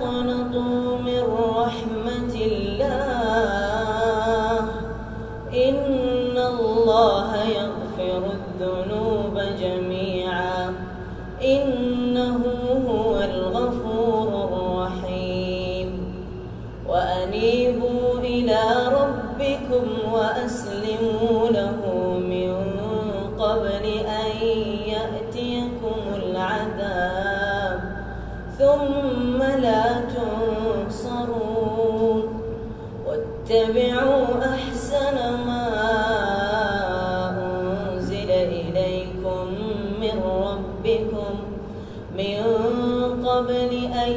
لا واتبعوا أحسن ما أنزل إليكم من ربكم من قبل أن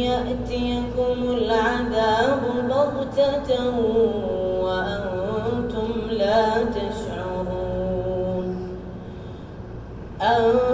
يأتيكم العذاب بغتة وأنتم لا تشعرون أن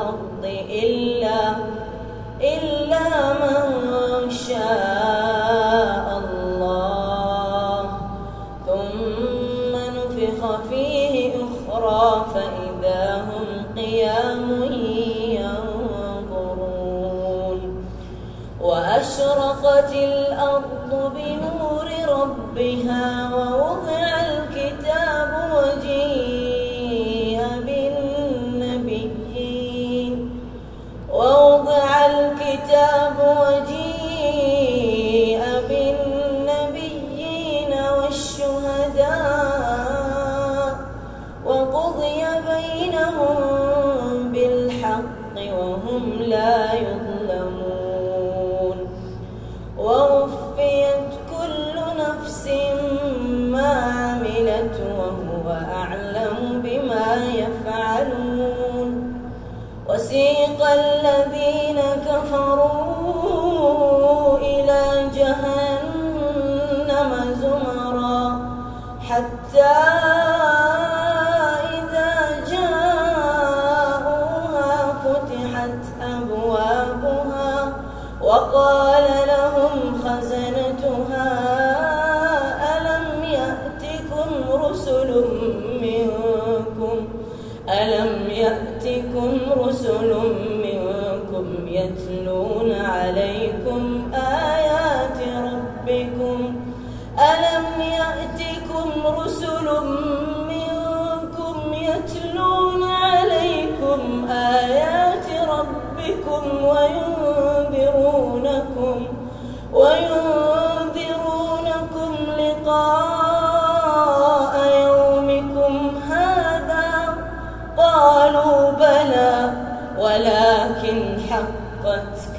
الأرض إلا إلا من شاء الله. ثم نفخ فيه أخرى فإذا هم قيام ينظرون. وأشرقت الأرض بنور ربها ووضع يأتكم رسل منكم يتلون عليكم آيات ربكم. ألم يأتكم رسل منكم يتلون عليكم آيات ربكم وينذرونكم وينذرونكم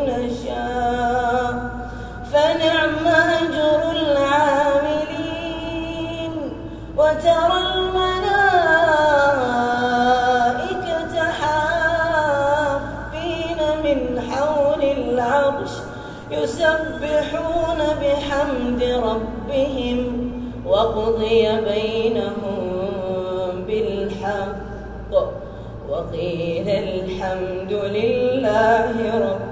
نشاء. فنعم أجر العاملين. وترى الملائكة حافين من حول العرش يسبحون بحمد ربهم وقضي بينهم بالحق. وقيل الحمد لله رب